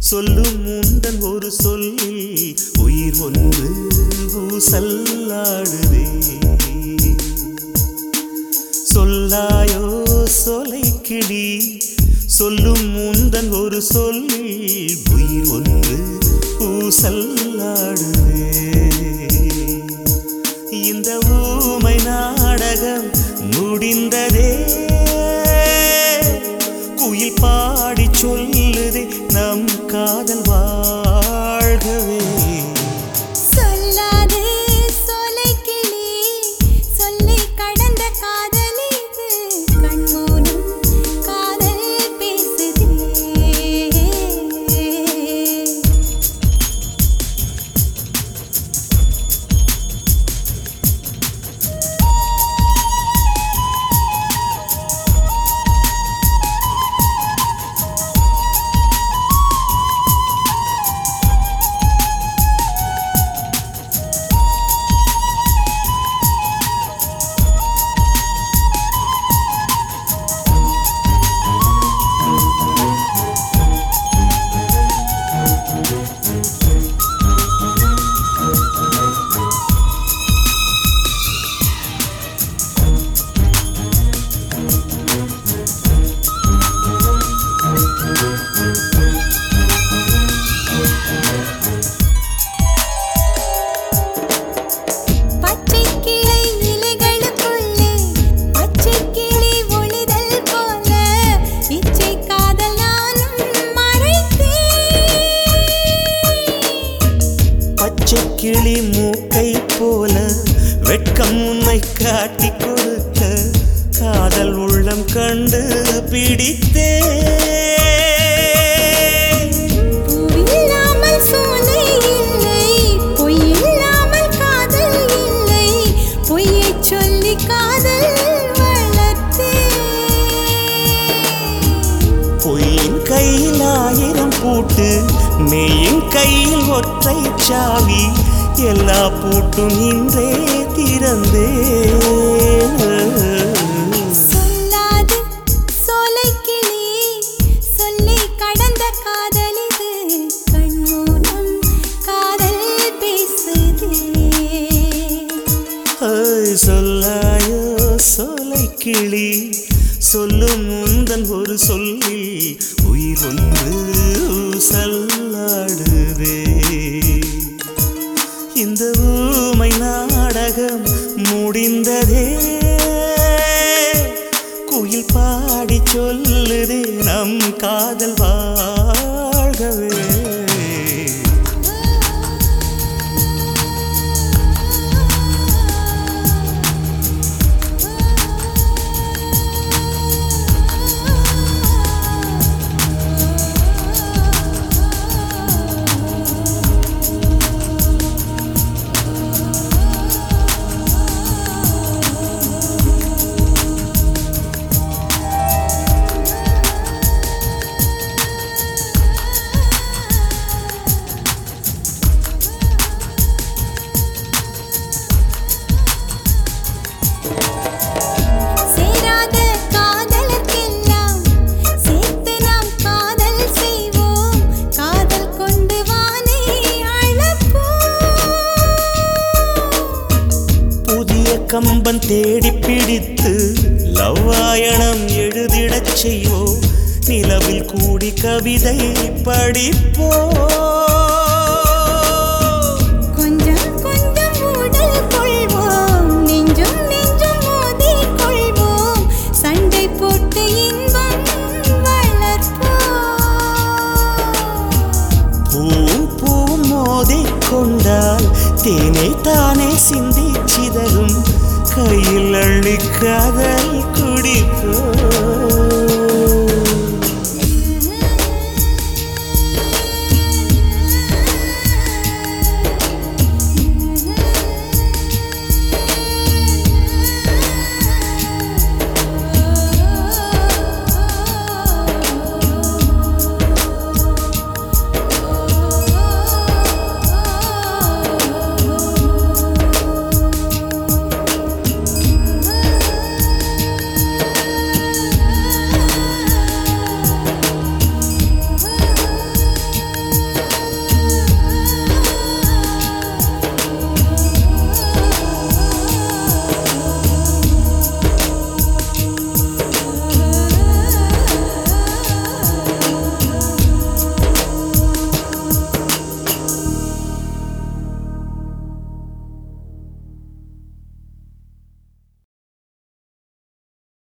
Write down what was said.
சொல்லும் முந்தன் ஒரு சொல்லில் உயிர் ஒன்று ஊசல்லாடுதே சொல்லாயோ சொலை கிளி. சொல்லும் முந்தன் ஒரு சொல்லில் உயிர் ஒன்று ஊசல்லாடுதே பாடி சொல்லுதே நம் காதல் வா. கிளி மூக்கை போல வெட்கம் உன்னை காட்டி கொடுக்க. காதல் உள்ளம் கண்டு பிடித்தே கையில் ஆயிரம் பூட்டு மெய்யின் கையில் ஒற்றை சாவி. எல்லா பூட்டும் இன்றே திறந்தே சொல்லாயோ சோலை கிளி சொல்லும் முந்தன் ஒரு சொல்லில் உயிர் ஒன்று சல்லாடுதே முடிந்ததே. குயில் பாடி சொல்லுதே நம் காதல் வா கம்பன் தேடி பிடித்து லவ்வாயணம் எழுதிடச் செய்வோம் நிலவில் கூடி கவிதை படிப்போ. dikkat